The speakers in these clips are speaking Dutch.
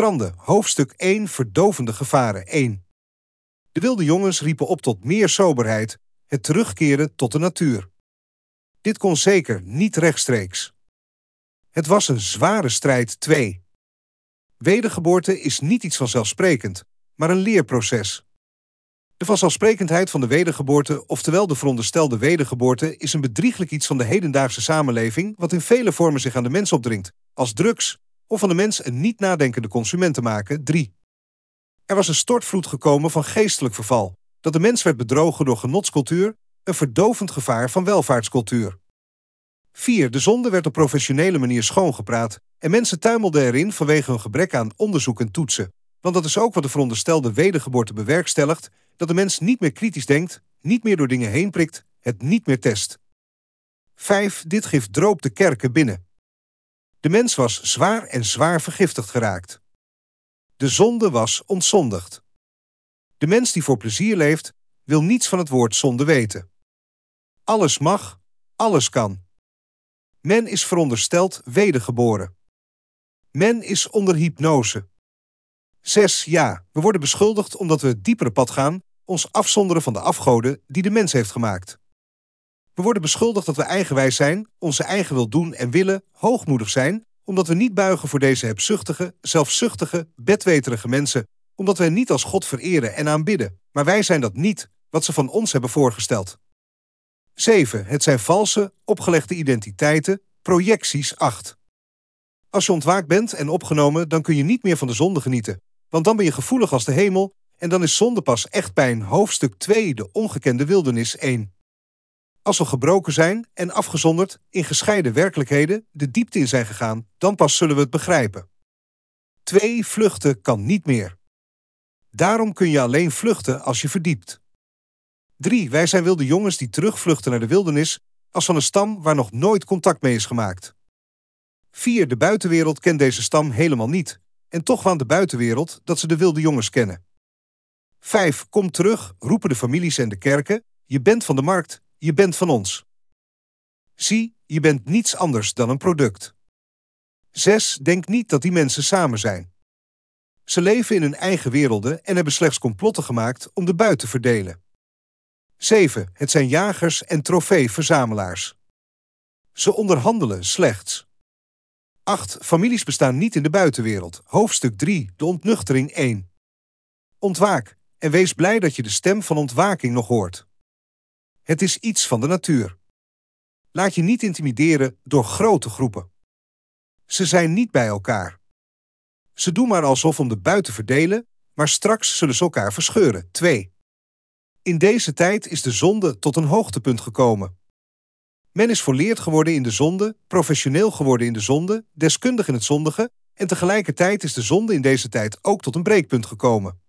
stranden, hoofdstuk 1 Verdovende gevaren 1. De wilde jongens riepen op tot meer soberheid, het terugkeren tot de natuur. Dit kon zeker niet rechtstreeks. Het was een zware strijd 2. Wedergeboorte is niet iets vanzelfsprekend, maar een leerproces. De vanzelfsprekendheid van de wedergeboorte, oftewel de veronderstelde wedergeboorte, is een bedrieglijk iets van de hedendaagse samenleving wat in vele vormen zich aan de mens opdringt, als drugs, of van de mens een niet nadenkende consument te maken. 3. Er was een stortvloed gekomen van geestelijk verval, dat de mens werd bedrogen door genotscultuur, een verdovend gevaar van welvaartscultuur. 4. De zonde werd op professionele manier schoongepraat en mensen tuimelden erin vanwege hun gebrek aan onderzoek en toetsen. Want dat is ook wat de veronderstelde wedergeboorte bewerkstelligt, dat de mens niet meer kritisch denkt, niet meer door dingen heen prikt, het niet meer test. 5. Dit gif droop de kerken binnen. De mens was zwaar en zwaar vergiftigd geraakt. De zonde was ontzondigd. De mens die voor plezier leeft, wil niets van het woord zonde weten. Alles mag, alles kan. Men is verondersteld wedergeboren. Men is onder hypnose. 6. Ja, we worden beschuldigd omdat we het diepere pad gaan, ons afzonderen van de afgoden die de mens heeft gemaakt. We worden beschuldigd dat we eigenwijs zijn, onze eigen wil doen en willen, hoogmoedig zijn, omdat we niet buigen voor deze hebzuchtige, zelfzuchtige, bedweterige mensen, omdat hen niet als God vereren en aanbidden, maar wij zijn dat niet, wat ze van ons hebben voorgesteld. 7. Het zijn valse, opgelegde identiteiten, projecties 8. Als je ontwaakt bent en opgenomen, dan kun je niet meer van de zonde genieten, want dan ben je gevoelig als de hemel en dan is zonde pas echt pijn. Hoofdstuk 2, de ongekende wildernis 1. Als we gebroken zijn en afgezonderd in gescheiden werkelijkheden de diepte in zijn gegaan, dan pas zullen we het begrijpen. 2. Vluchten kan niet meer. Daarom kun je alleen vluchten als je verdiept. 3. Wij zijn wilde jongens die terugvluchten naar de wildernis als van een stam waar nog nooit contact mee is gemaakt. 4. De buitenwereld kent deze stam helemaal niet, en toch waant de buitenwereld dat ze de wilde jongens kennen. 5. Kom terug, roepen de families en de kerken. Je bent van de markt, je bent van ons. Zie, je bent niets anders dan een product. 6. Denk niet dat die mensen samen zijn. Ze leven in hun eigen werelden en hebben slechts complotten gemaakt om de buit te verdelen. 7. Het zijn jagers en trofeeverzamelaars. Ze onderhandelen slechts. 8. Families bestaan niet in de buitenwereld. Hoofdstuk 3. De ontnuchtering 1. Ontwaak en wees blij dat je de stem van ontwaking nog hoort. Het is iets van de natuur. Laat je niet intimideren door grote groepen. Ze zijn niet bij elkaar. Ze doen maar alsof om de buit te verdelen, maar straks zullen ze elkaar verscheuren. 2. In deze tijd is de zonde tot een hoogtepunt gekomen. Men is volleerd geworden in de zonde, professioneel geworden in de zonde, deskundig in het zondige, en tegelijkertijd is de zonde in deze tijd ook tot een breekpunt gekomen.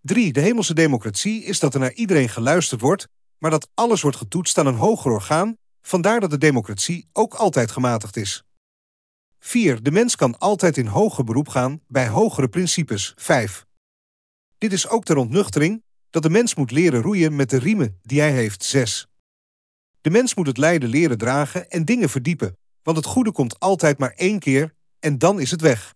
3. De hemelse democratie is dat er naar iedereen geluisterd wordt, maar dat alles wordt getoetst aan een hoger orgaan, vandaar dat de democratie ook altijd gematigd is. 4. De mens kan altijd in hoger beroep gaan bij hogere principes. 5. Dit is ook ter ontnuchtering dat de mens moet leren roeien met de riemen die hij heeft. 6. De mens moet het lijden leren dragen en dingen verdiepen, want het goede komt altijd maar één keer en dan is het weg.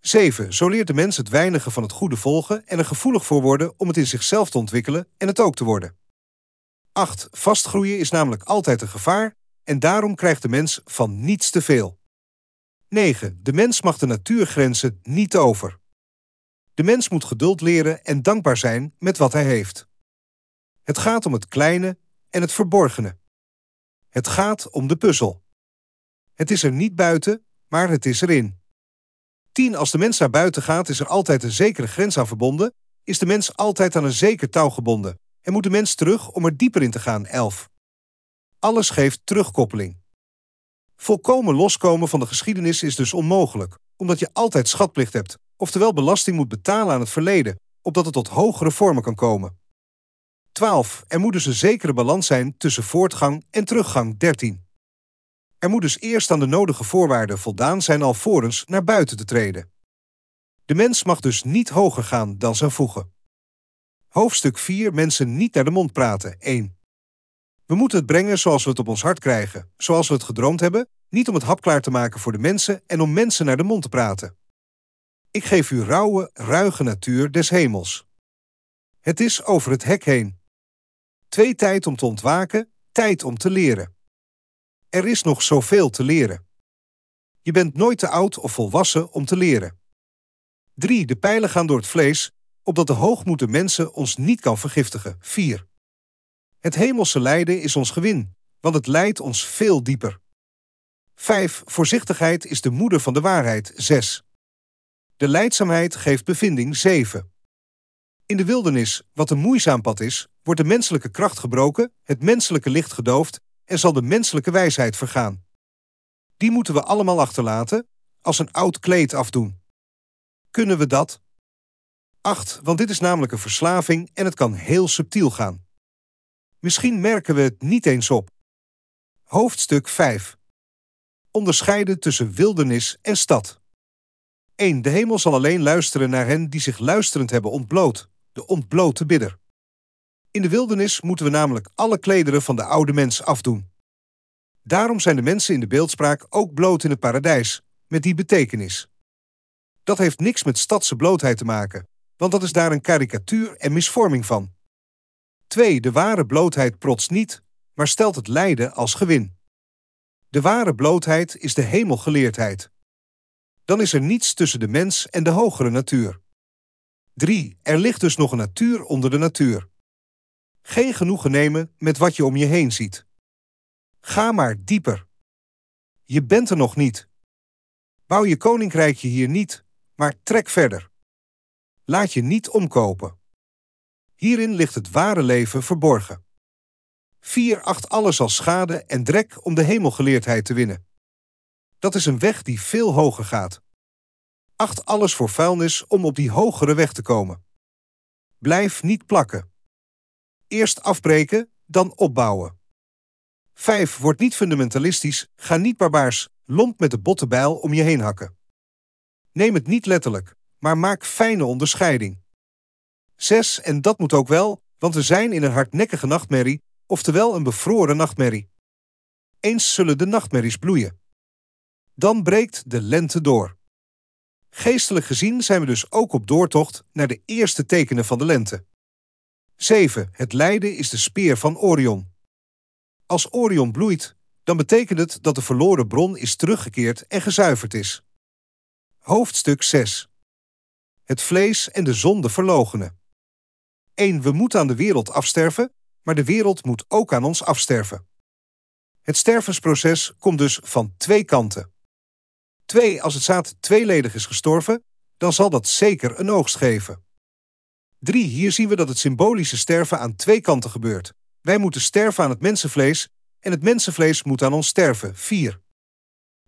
7. Zo leert de mens het weinige van het goede volgen en er gevoelig voor worden om het in zichzelf te ontwikkelen en het ook te worden. 8. Vastgroeien is namelijk altijd een gevaar en daarom krijgt de mens van niets te veel. 9. De mens mag de natuurgrenzen niet over. De mens moet geduld leren en dankbaar zijn met wat hij heeft. Het gaat om het kleine en het verborgene. Het gaat om de puzzel. Het is er niet buiten, maar het is erin. 10. Als de mens naar buiten gaat, is er altijd een zekere grens aan verbonden, is de mens altijd aan een zeker touw gebonden en moet de mens terug om er dieper in te gaan. 11. Alles geeft terugkoppeling. Volkomen loskomen van de geschiedenis is dus onmogelijk, omdat je altijd schatplicht hebt, oftewel belasting moet betalen aan het verleden, opdat het tot hogere vormen kan komen. 12. Er moet dus een zekere balans zijn tussen voortgang en teruggang. 13. Er moet dus eerst aan de nodige voorwaarden voldaan zijn alvorens naar buiten te treden. De mens mag dus niet hoger gaan dan zijn voegen. Hoofdstuk 4. Mensen niet naar de mond praten. 1. We moeten het brengen zoals we het op ons hart krijgen, zoals we het gedroomd hebben, niet om het hapklaar te maken voor de mensen en om mensen naar de mond te praten. Ik geef u rauwe, ruige natuur des hemels. Het is over het hek heen. Twee tijd om te ontwaken, tijd om te leren. Er is nog zoveel te leren. Je bent nooit te oud of volwassen om te leren. 3. De pijlen gaan door het vlees, opdat de hoogmoede mensen ons niet kan vergiftigen. 4. Het hemelse lijden is ons gewin, want het leidt ons veel dieper. 5. Voorzichtigheid is de moeder van de waarheid. 6. De leidzaamheid geeft bevinding. 7. In de wildernis, wat een moeizaam pad is, wordt de menselijke kracht gebroken, het menselijke licht gedoofd en zal de menselijke wijsheid vergaan. Die moeten we allemaal achterlaten, als een oud kleed afdoen. Kunnen we dat? 8. Want dit is namelijk een verslaving en het kan heel subtiel gaan. Misschien merken we het niet eens op. Hoofdstuk 5. Onderscheiden tussen wildernis en stad. 1. De hemel zal alleen luisteren naar hen die zich luisterend hebben ontbloot, de ontblote bidder. In de wildernis moeten we namelijk alle klederen van de oude mens afdoen. Daarom zijn de mensen in de beeldspraak ook bloot in het paradijs, met die betekenis. Dat heeft niks met stadse blootheid te maken, want dat is daar een karikatuur en misvorming van. 2. De ware blootheid protst niet, maar stelt het lijden als gewin. De ware blootheid is de hemelgeleerdheid. Dan is er niets tussen de mens en de hogere natuur. 3. Er ligt dus nog een natuur onder de natuur. Geen genoegen nemen met wat je om je heen ziet. Ga maar dieper. Je bent er nog niet. Bouw je koninkrijkje hier niet, maar trek verder. Laat je niet omkopen. Hierin ligt het ware leven verborgen. 4. Acht alles als schade en drek om de hemelgeleerdheid te winnen. Dat is een weg die veel hoger gaat. Acht alles voor vuilnis om op die hogere weg te komen. Blijf niet plakken. Eerst afbreken, dan opbouwen. 5. Word niet fundamentalistisch, ga niet barbaars, lomp met de botte bijl om je heen hakken. Neem het niet letterlijk, maar maak fijne onderscheiding. 6. En dat moet ook wel, want we zijn in een hardnekkige nachtmerrie, oftewel een bevroren nachtmerrie. Eens zullen de nachtmerries bloeien. Dan breekt de lente door. Geestelijk gezien zijn we dus ook op doortocht naar de eerste tekenen van de lente. 7. Het lijden is de speer van Orion. Als Orion bloeit, dan betekent het dat de verloren bron is teruggekeerd en gezuiverd is. Hoofdstuk 6. Het vlees en de zonde verlogenen. 1. We moeten aan de wereld afsterven, maar de wereld moet ook aan ons afsterven. Het stervensproces komt dus van twee kanten. 2. Als het zaad tweeledig is gestorven, dan zal dat zeker een oogst geven. 3. Hier zien we dat het symbolische sterven aan twee kanten gebeurt. Wij moeten sterven aan het mensenvlees en het mensenvlees moet aan ons sterven. 4.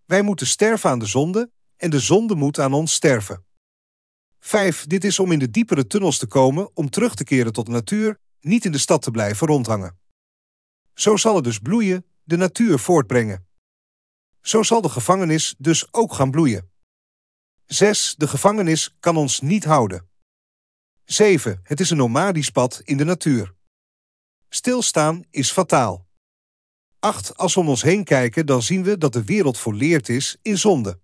Wij moeten sterven aan de zonde en de zonde moet aan ons sterven. 5. Dit is om in de diepere tunnels te komen, om terug te keren tot de natuur, niet in de stad te blijven rondhangen. Zo zal het dus bloeien, de natuur voortbrengen. Zo zal de gevangenis dus ook gaan bloeien. 6. De gevangenis kan ons niet houden. 7. Het is een nomadisch pad in de natuur. Stilstaan is fataal. 8. Als we om ons heen kijken, dan zien we dat de wereld volleerd is in zonde.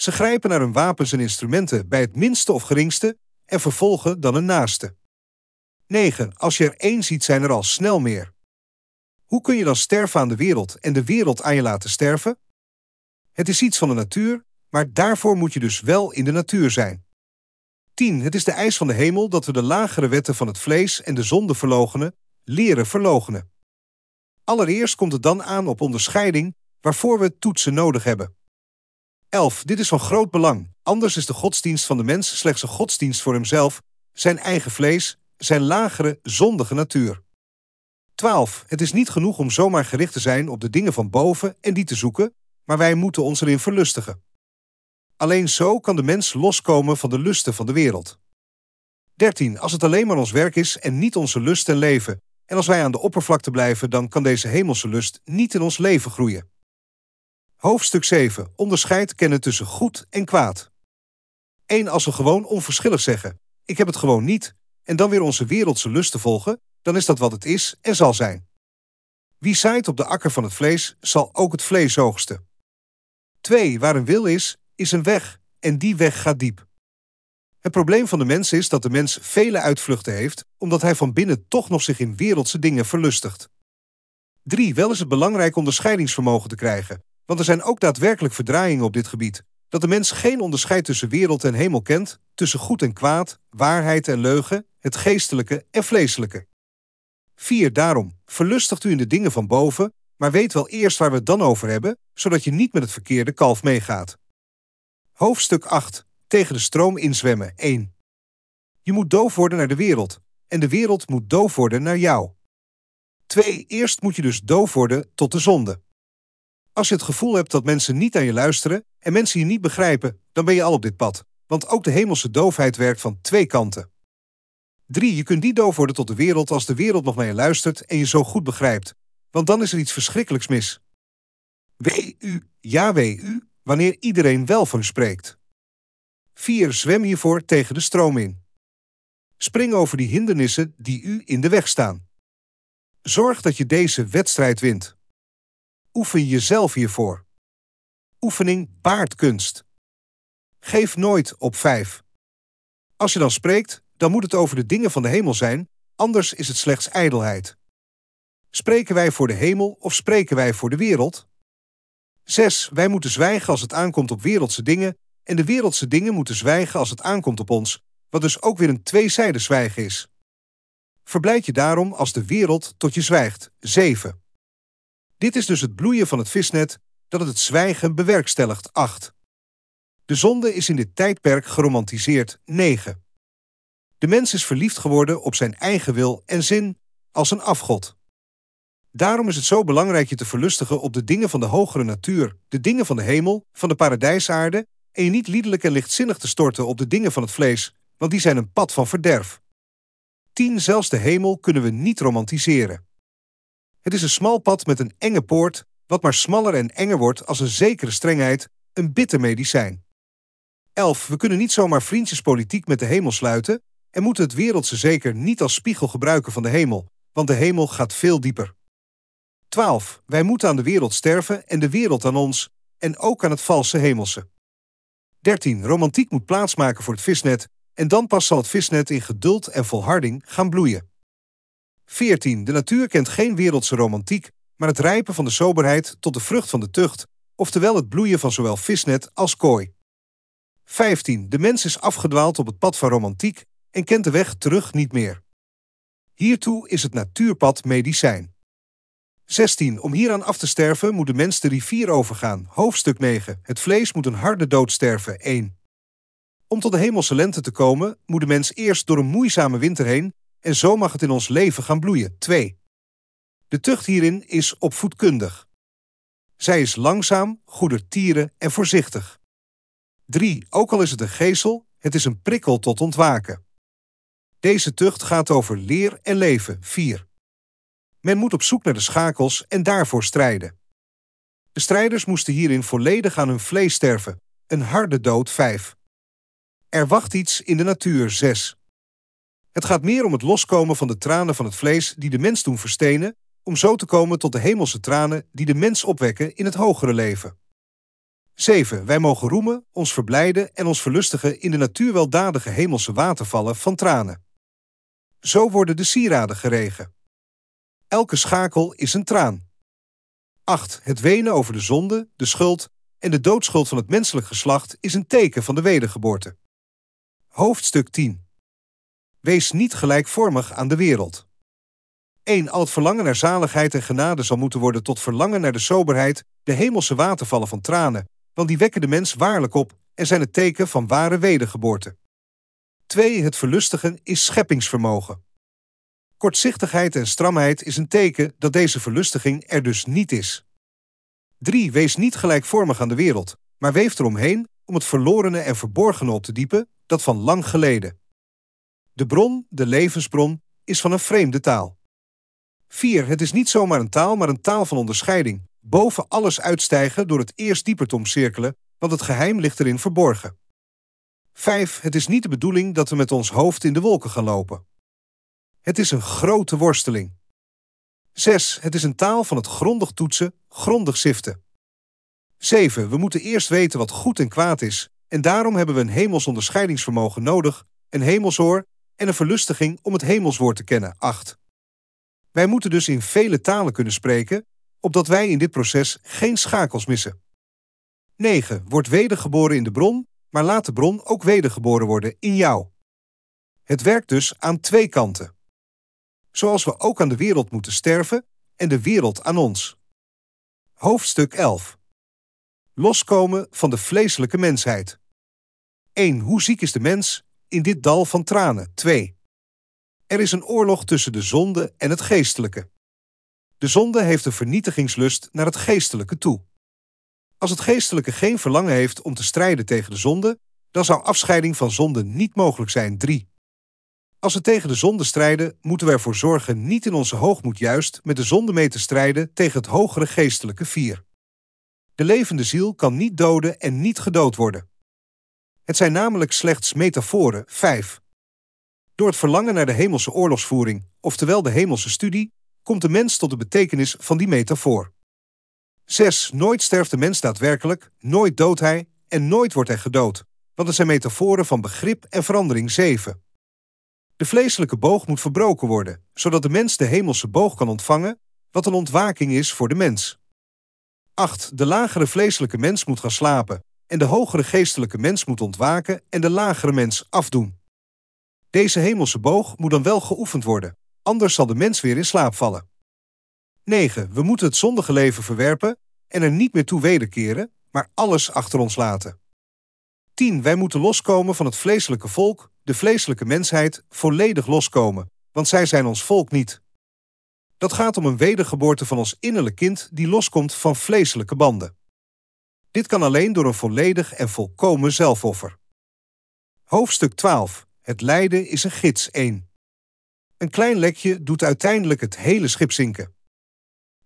Ze grijpen naar hun wapens en instrumenten bij het minste of geringste en vervolgen dan een naaste. 9. Als je er één ziet, zijn er al snel meer. Hoe kun je dan sterven aan de wereld en de wereld aan je laten sterven? Het is iets van de natuur, maar daarvoor moet je dus wel in de natuur zijn. 10. Het is de eis van de hemel dat we de lagere wetten van het vlees en de zonde verlogenen, leren verlogenen. Allereerst komt het dan aan op onderscheiding waarvoor we toetsen nodig hebben. 11. Dit is van groot belang. Anders is de godsdienst van de mens slechts een godsdienst voor hemzelf, zijn eigen vlees, zijn lagere, zondige natuur. 12. Het is niet genoeg om zomaar gericht te zijn op de dingen van boven en die te zoeken, maar wij moeten ons erin verlustigen. Alleen zo kan de mens loskomen van de lusten van de wereld. 13. Als het alleen maar ons werk is en niet onze lust en leven, en als wij aan de oppervlakte blijven, dan kan deze hemelse lust niet in ons leven groeien. Hoofdstuk 7. Onderscheid kennen tussen goed en kwaad. 1. Als we gewoon onverschillig zeggen, ik heb het gewoon niet, en dan weer onze wereldse lusten volgen, dan is dat wat het is en zal zijn. Wie zaait op de akker van het vlees, zal ook het vlees oogsten. 2. Waar een wil is, is een weg, en die weg gaat diep. Het probleem van de mens is dat de mens vele uitvluchten heeft, omdat hij van binnen toch nog zich in wereldse dingen verlustigt. 3. Wel is het belangrijk onderscheidingsvermogen te krijgen, want er zijn ook daadwerkelijk verdraaiingen op dit gebied. Dat de mens geen onderscheid tussen wereld en hemel kent, tussen goed en kwaad, waarheid en leugen, het geestelijke en vleeselijke. 4. Daarom, verlustigt u in de dingen van boven, maar weet wel eerst waar we het dan over hebben, zodat je niet met het verkeerde kalf meegaat. Hoofdstuk 8. Tegen de stroom inzwemmen 1. Je moet doof worden naar de wereld, en de wereld moet doof worden naar jou. 2. Eerst moet je dus doof worden tot de zonde. Als je het gevoel hebt dat mensen niet aan je luisteren en mensen je niet begrijpen, dan ben je al op dit pad. Want ook de hemelse doofheid werkt van twee kanten. 3. Je kunt niet doof worden tot de wereld als de wereld nog naar je luistert en je zo goed begrijpt. Want dan is er iets verschrikkelijks mis. Wee u, ja wee u, wanneer iedereen wel van u spreekt. 4. Zwem hiervoor tegen de stroom in. Spring over die hindernissen die u in de weg staan. Zorg dat je deze wedstrijd wint. Oefen jezelf hiervoor. Oefening baart kunst. Geef nooit op 5. Als je dan spreekt, dan moet het over de dingen van de hemel zijn, anders is het slechts ijdelheid. Spreken wij voor de hemel of spreken wij voor de wereld? 6. Wij moeten zwijgen als het aankomt op wereldse dingen, en de wereldse dingen moeten zwijgen als het aankomt op ons, wat dus ook weer een tweezijdig zwijgen is. Verblijd je daarom als de wereld tot je zwijgt. 7. Dit is dus het bloeien van het visnet dat het het zwijgen bewerkstelligt. 8. De zonde is in dit tijdperk geromantiseerd. 9. De mens is verliefd geworden op zijn eigen wil en zin als een afgod. Daarom is het zo belangrijk je te verlustigen op de dingen van de hogere natuur, de dingen van de hemel, van de paradijsaarde, en je niet liederlijk en lichtzinnig te storten op de dingen van het vlees, want die zijn een pad van verderf. 10. Zelfs de hemel kunnen we niet romantiseren. Het is een smal pad met een enge poort, wat maar smaller en enger wordt als een zekere strengheid, een bitter medicijn. 11. We kunnen niet zomaar vriendjespolitiek met de hemel sluiten en moeten het wereldse zeker niet als spiegel gebruiken van de hemel, want de hemel gaat veel dieper. 12. Wij moeten aan de wereld sterven en de wereld aan ons, en ook aan het valse hemelse. 13. Romantiek moet plaatsmaken voor het visnet, en dan pas zal het visnet in geduld en volharding gaan bloeien. 14. De natuur kent geen wereldse romantiek, maar het rijpen van de soberheid tot de vrucht van de tucht, oftewel het bloeien van zowel visnet als kooi. 15. De mens is afgedwaald op het pad van romantiek en kent de weg terug niet meer. Hiertoe is het natuurpad medicijn. 16. Om hieraan af te sterven moet de mens de rivier overgaan. Hoofdstuk 9. Het vlees moet een harde dood sterven. 1. Om tot de hemelse lente te komen, moet de mens eerst door een moeizame winter heen en zo mag het in ons leven gaan bloeien. 2. De tucht hierin is opvoedkundig. Zij is langzaam, goedertieren en voorzichtig. 3. Ook al is het een geesel, het is een prikkel tot ontwaken. Deze tucht gaat over leer en leven. 4. Men moet op zoek naar de schakels en daarvoor strijden. De strijders moesten hierin volledig aan hun vlees sterven, een harde dood 5. Er wacht iets in de natuur 6. Het gaat meer om het loskomen van de tranen van het vlees die de mens doen verstenen, om zo te komen tot de hemelse tranen die de mens opwekken in het hogere leven. 7. Wij mogen roemen, ons verblijden en ons verlustigen in de natuurweldadige hemelse watervallen van tranen. Zo worden de sieraden geregen. Elke schakel is een traan. 8. Het wenen over de zonde, de schuld en de doodschuld van het menselijk geslacht is een teken van de wedergeboorte. Hoofdstuk 10 Wees niet gelijkvormig aan de wereld. 1. Al het verlangen naar zaligheid en genade zal moeten worden tot verlangen naar de soberheid, de hemelse watervallen van tranen, want die wekken de mens waarlijk op en zijn het teken van ware wedergeboorte. 2. Het verlustigen is scheppingsvermogen. Kortzichtigheid en stramheid is een teken dat deze verlustiging er dus niet is. 3. Wees niet gelijkvormig aan de wereld, maar weef eromheen om het verlorene en verborgene op te diepen dat van lang geleden. De bron, de levensbron, is van een vreemde taal. 4. Het is niet zomaar een taal, maar een taal van onderscheiding. Boven alles uitstijgen door het eerst dieper te omcirkelen, want het geheim ligt erin verborgen. 5. Het is niet de bedoeling dat we met ons hoofd in de wolken gaan lopen. Het is een grote worsteling. 6. Het is een taal van het grondig toetsen, grondig ziften. 7. We moeten eerst weten wat goed en kwaad is, En daarom hebben we een hemels onderscheidingsvermogen nodig, een hemelsoor en een verlustiging om het hemelswoord te kennen. 8. Wij moeten dus in vele talen kunnen spreken, opdat wij in dit proces geen schakels missen. 9. Word wedergeboren in de bron, maar laat de bron ook wedergeboren worden in jou. Het werkt dus aan twee kanten. Zoals we ook aan de wereld moeten sterven en de wereld aan ons. Hoofdstuk 11. Loskomen van de vleeselijke mensheid. 1. Hoe ziek is de mens in dit dal van tranen? 2. Er is een oorlog tussen de zonde en het geestelijke. De zonde heeft een vernietigingslust naar het geestelijke toe. Als het geestelijke geen verlangen heeft om te strijden tegen de zonde, dan zou afscheiding van zonde niet mogelijk zijn. 3. Als we tegen de zonde strijden, moeten we ervoor zorgen niet in onze hoogmoed juist met de zonde mee te strijden tegen het hogere geestelijke 4. De levende ziel kan niet doden en niet gedood worden. Het zijn namelijk slechts metaforen. 5. Door het verlangen naar de hemelse oorlogsvoering, oftewel de hemelse studie, komt de mens tot de betekenis van die metafoor. 6. Nooit sterft de mens daadwerkelijk, nooit doodt hij en nooit wordt hij gedood, want het zijn metaforen van begrip en verandering 7. De vleeselijke boog moet verbroken worden, zodat de mens de hemelse boog kan ontvangen, wat een ontwaking is voor de mens. 8. De lagere vleeselijke mens moet gaan slapen, en de hogere geestelijke mens moet ontwaken en de lagere mens afdoen. Deze hemelse boog moet dan wel geoefend worden, anders zal de mens weer in slaap vallen. 9. We moeten het zondige leven verwerpen en er niet meer toe wederkeren, maar alles achter ons laten. 10. Wij moeten loskomen van het vleeselijke volk, de vleeselijke mensheid, volledig loskomen, want zij zijn ons volk niet. Dat gaat om een wedergeboorte van ons innerlijk kind die loskomt van vleeselijke banden. Dit kan alleen door een volledig en volkomen zelfoffer. Hoofdstuk 12. Het lijden is een gids 1. Een klein lekje doet uiteindelijk het hele schip zinken.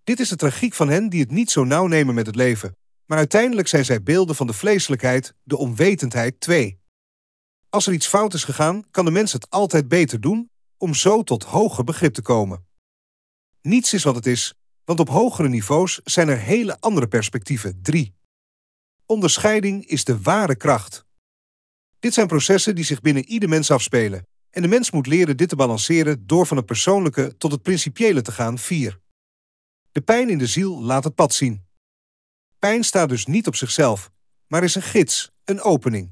Dit is de tragiek van hen die het niet zo nauw nemen met het leven, maar uiteindelijk zijn zij beelden van de vleeselijkheid, de onwetendheid 2. Als er iets fout is gegaan, kan de mens het altijd beter doen om zo tot hoger begrip te komen. Niets is wat het is, want op hogere niveaus zijn er hele andere perspectieven. 3. Onderscheiding is de ware kracht. Dit zijn processen die zich binnen ieder mens afspelen, en de mens moet leren dit te balanceren door van het persoonlijke tot het principiële te gaan. 4. De pijn in de ziel laat het pad zien. Pijn staat dus niet op zichzelf, maar is een gids, een opening.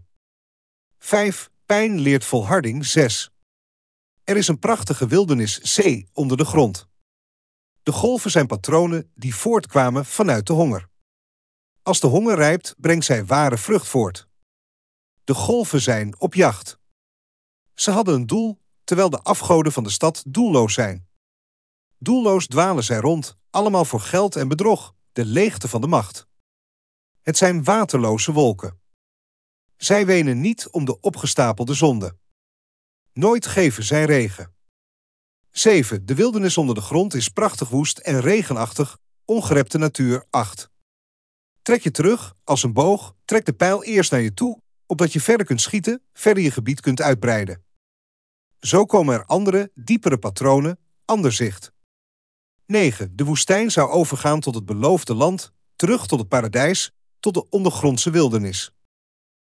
5. Pijn leert volharding 6. Er is een prachtige wildernis C onder de grond. De golven zijn patronen die voortkwamen vanuit de honger. Als de honger rijpt, brengt zij ware vrucht voort. De golven zijn op jacht. Ze hadden een doel, terwijl de afgoden van de stad doelloos zijn. Doelloos dwalen zij rond, allemaal voor geld en bedrog, de leegte van de macht. Het zijn waterloze wolken. Zij wenen niet om de opgestapelde zonde. Nooit geven zij regen. 7. De wildernis onder de grond is prachtig woest en regenachtig, ongerepte natuur 8. Trek je terug, als een boog, trek de pijl eerst naar je toe, opdat je verder kunt schieten, verder je gebied kunt uitbreiden. Zo komen er andere, diepere patronen, ander zicht. 9. De woestijn zou overgaan tot het beloofde land, terug tot het paradijs, tot de ondergrondse wildernis.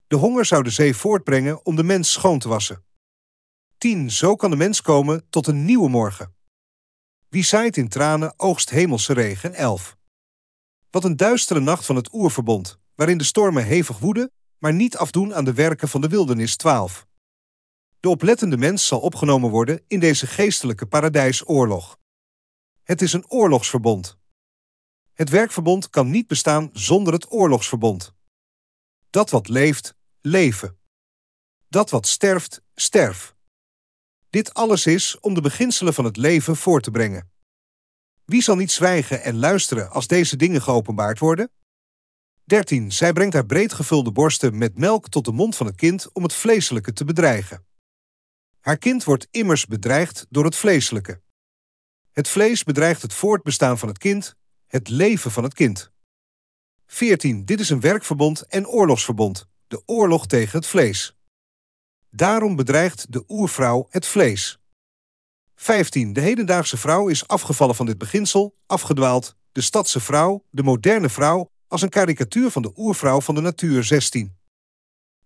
De honger zou de zee voortbrengen om de mens schoon te wassen. 10. Zo kan de mens komen tot een nieuwe morgen. Wie zaait in tranen, oogst hemelse regen. 11. Wat een duistere nacht van het oerverbond, waarin de stormen hevig woeden, maar niet afdoen aan de werken van de wildernis 12. De oplettende mens zal opgenomen worden in deze geestelijke paradijsoorlog. Het is een oorlogsverbond. Het werkverbond kan niet bestaan zonder het oorlogsverbond. Dat wat leeft, leven. Dat wat sterft, sterf. Dit alles is om de beginselen van het leven voor te brengen. Wie zal niet zwijgen en luisteren als deze dingen geopenbaard worden? 13. Zij brengt haar breed gevulde borsten met melk tot de mond van het kind om het vleeselijke te bedreigen. Haar kind wordt immers bedreigd door het vleeselijke. Het vlees bedreigt het voortbestaan van het kind, het leven van het kind. 14. Dit is een werkverbond en oorlogsverbond, de oorlog tegen het vlees. Daarom bedreigt de oervrouw het vlees. 15. De hedendaagse vrouw is afgevallen van dit beginsel, afgedwaald, de stadse vrouw, de moderne vrouw, als een karikatuur van de oervrouw van de natuur 16.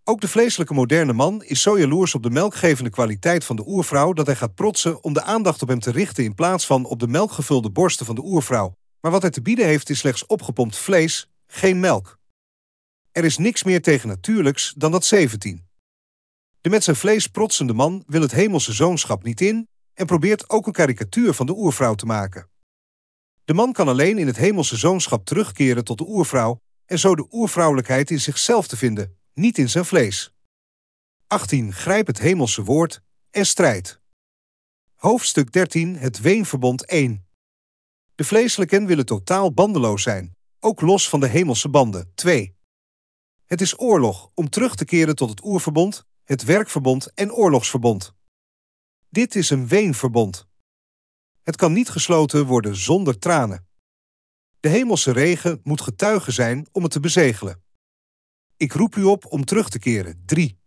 Ook de vleeselijke moderne man is zo jaloers op de melkgevende kwaliteit van de oervrouw dat hij gaat protsen om de aandacht op hem te richten in plaats van op de melkgevulde borsten van de oervrouw. Maar wat hij te bieden heeft is slechts opgepompt vlees, geen melk. Er is niks meer tegennatuurlijks dan dat 17. De met zijn vlees protsende man wil het hemelse zoonschap niet in en probeert ook een karikatuur van de oervrouw te maken. De man kan alleen in het hemelse zoonschap terugkeren tot de oervrouw en zo de oervrouwelijkheid in zichzelf te vinden, niet in zijn vlees. 18. Grijp het hemelse woord en strijd. Hoofdstuk 13. Het Weenverbond 1. De vleeselijken willen totaal bandeloos zijn, ook los van de hemelse banden. 2. Het is oorlog om terug te keren tot het oerverbond, het werkverbond en oorlogsverbond. Dit is een weenverbond. Het kan niet gesloten worden zonder tranen. De hemelse regen moet getuige zijn om het te bezegelen. Ik roep u op om terug te keren. 3.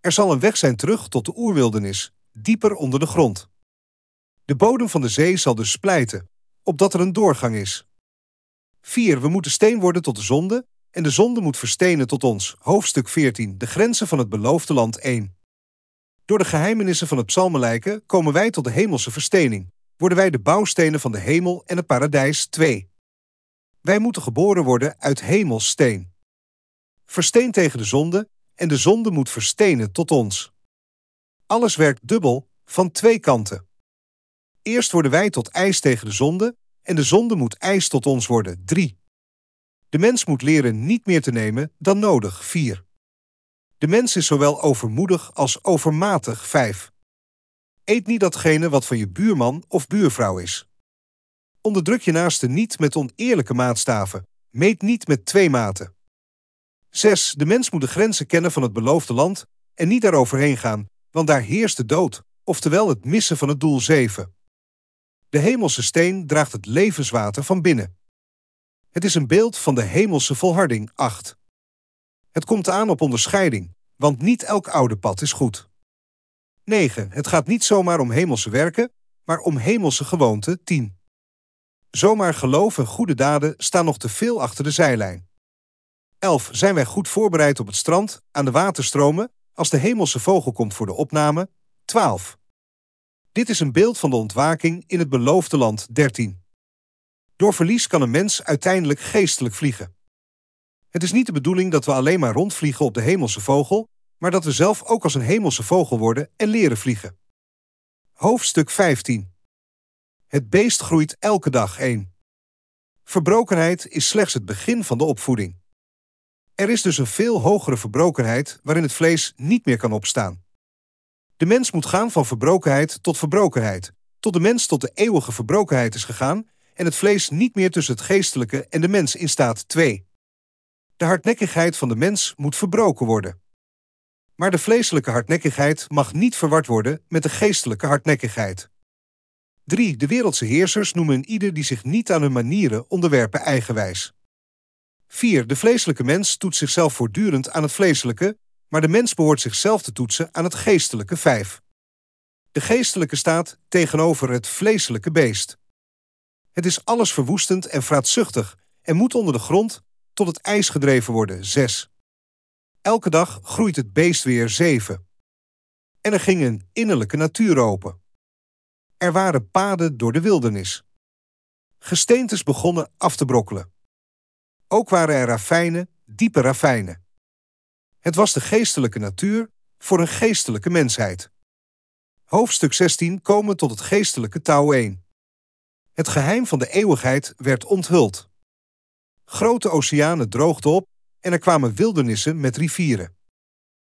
Er zal een weg zijn terug tot de oerwildernis, dieper onder de grond. De bodem van de zee zal dus splijten, opdat er een doorgang is. 4. We moeten steen worden tot de zonde, en de zonde moet verstenen tot ons. Hoofdstuk 14. De grenzen van het beloofde land 1. Door de geheimenissen van het psalmenlijken komen wij tot de hemelse verstening. Worden wij de bouwstenen van de hemel en het paradijs 2. Wij moeten geboren worden uit hemelsteen. Versteen tegen de zonde, en de zonde moet verstenen tot ons. Alles werkt dubbel, van twee kanten. Eerst worden wij tot ijs tegen de zonde, en de zonde moet ijs tot ons worden. 3. De mens moet leren niet meer te nemen dan nodig. 4. De mens is zowel overmoedig als overmatig. 5. Eet niet datgene wat van je buurman of buurvrouw is. Onderdruk je naaste niet met oneerlijke maatstaven. Meet niet met twee maten. 6. De mens moet de grenzen kennen van het beloofde land en niet daaroverheen gaan, want daar heerst de dood, oftewel het missen van het doel 7. De hemelse steen draagt het levenswater van binnen. Het is een beeld van de hemelse volharding 8. Het komt aan op onderscheiding, want niet elk oude pad is goed. 9. Het gaat niet zomaar om hemelse werken, maar om hemelse gewoonten 10. Zomaar geloof en goede daden staan nog te veel achter de zijlijn. 11. Zijn wij goed voorbereid op het strand, aan de waterstromen, als de hemelse vogel komt voor de opname? 12. Dit is een beeld van de ontwaking in het beloofde land 13. Door verlies kan een mens uiteindelijk geestelijk vliegen. Het is niet de bedoeling dat we alleen maar rondvliegen op de hemelse vogel, maar dat we zelf ook als een hemelse vogel worden en leren vliegen. Hoofdstuk 15 Het beest groeit elke dag 1. Verbrokenheid is slechts het begin van de opvoeding. Er is dus een veel hogere verbrokenheid waarin het vlees niet meer kan opstaan. De mens moet gaan van verbrokenheid tot verbrokenheid, tot de mens tot de eeuwige verbrokenheid is gegaan en het vlees niet meer tussen het geestelijke en de mens in staat 2. De hardnekkigheid van de mens moet verbroken worden. Maar de vleeselijke hardnekkigheid mag niet verward worden met de geestelijke hardnekkigheid. 3. De wereldse heersers noemen ieder die zich niet aan hun manieren onderwerpen eigenwijs. 4. De vleeselijke mens toetst zichzelf voortdurend aan het vleeselijke, maar de mens behoort zichzelf te toetsen aan het geestelijke 5. De geestelijke staat tegenover het vleeselijke beest. Het is alles verwoestend en vraatzuchtig en moet onder de grond tot het ijs gedreven worden 6. Elke dag groeit het beest weer 7. En er ging een innerlijke natuur open. Er waren paden door de wildernis. Gesteentes begonnen af te brokkelen. Ook waren er ravijnen, diepe ravijnen. Het was de geestelijke natuur voor een geestelijke mensheid. Hoofdstuk 16 komen tot het geestelijke touw 1. Het geheim van de eeuwigheid werd onthuld. Grote oceanen droogden op en er kwamen wildernissen met rivieren.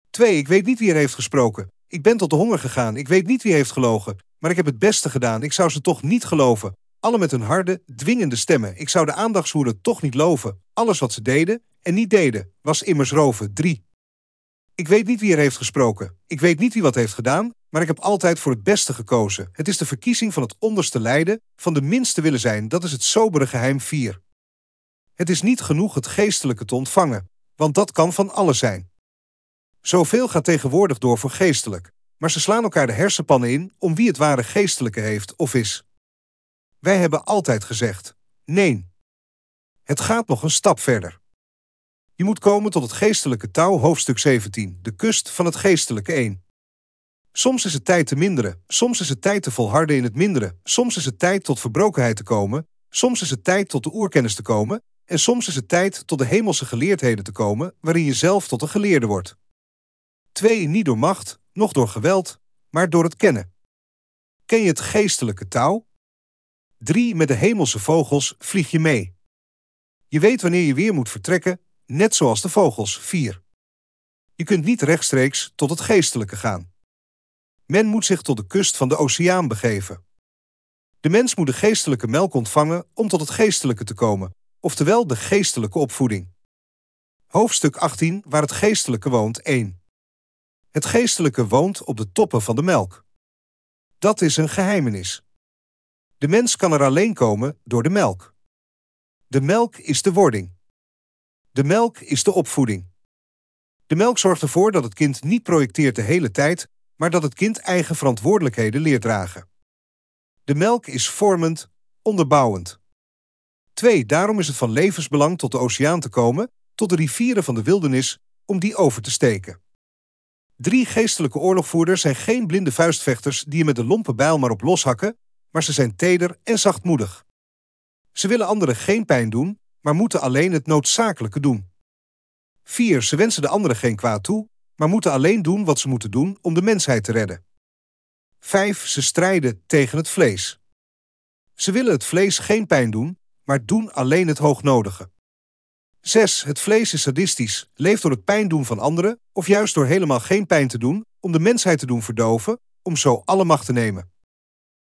2. Ik weet niet wie er heeft gesproken. Ik ben tot de honger gegaan. Ik weet niet wie heeft gelogen. Maar ik heb het beste gedaan. Ik zou ze toch niet geloven. Alle met hun harde, dwingende stemmen. Ik zou de aandachtshoeren toch niet loven. Alles wat ze deden en niet deden, was immers roven. 3. Ik weet niet wie er heeft gesproken. Ik weet niet wie wat heeft gedaan, maar ik heb altijd voor het beste gekozen. Het is de verkiezing van het onderste lijden, van de minste willen zijn. Dat is het sobere geheim 4. Het is niet genoeg het geestelijke te ontvangen, want dat kan van alles zijn. Zoveel gaat tegenwoordig door voor geestelijk, maar ze slaan elkaar de hersenpannen in om wie het ware geestelijke heeft of is. Wij hebben altijd gezegd: nee. Het gaat nog een stap verder. Je moet komen tot het geestelijke touw, hoofdstuk 17, de kust van het geestelijke 1. Soms is het tijd te minderen, soms is het tijd te volharden in het minderen, soms is het tijd tot verbrokenheid te komen, soms is het tijd tot de oerkennis te komen, en soms is het tijd tot de hemelse geleerdheden te komen, waarin je zelf tot een geleerde wordt. 2. Niet door macht, noch door geweld, maar door het kennen. Ken je het geestelijke touw? 3. Met de hemelse vogels vlieg je mee. Je weet wanneer je weer moet vertrekken, net zoals de vogels. 4. Je kunt niet rechtstreeks tot het geestelijke gaan. Men moet zich tot de kust van de oceaan begeven. De mens moet de geestelijke melk ontvangen om tot het geestelijke te komen, oftewel de geestelijke opvoeding. Hoofdstuk 18, waar het geestelijke woont 1. Het geestelijke woont op de toppen van de melk. Dat is een geheimenis. De mens kan er alleen komen door de melk. De melk is de wording. De melk is de opvoeding. De melk zorgt ervoor dat het kind niet projecteert de hele tijd, maar dat het kind eigen verantwoordelijkheden leert dragen. De melk is vormend, onderbouwend. 2. Daarom is het van levensbelang tot de oceaan te komen, tot de rivieren van de wildernis, om die over te steken. Drie geestelijke oorlogvoerders zijn geen blinde vuistvechters die je met de lompe bijl maar op loshakken, maar ze zijn teder en zachtmoedig. Ze willen anderen geen pijn doen, maar moeten alleen het noodzakelijke doen. 4. Ze wensen de anderen geen kwaad toe, maar moeten alleen doen wat ze moeten doen om de mensheid te redden. 5. Ze strijden tegen het vlees. Ze willen het vlees geen pijn doen, maar doen alleen het hoognodige. 6. Het vlees is sadistisch, leeft door het pijn doen van anderen, of juist door helemaal geen pijn te doen, om de mensheid te doen verdoven, om zo alle macht te nemen.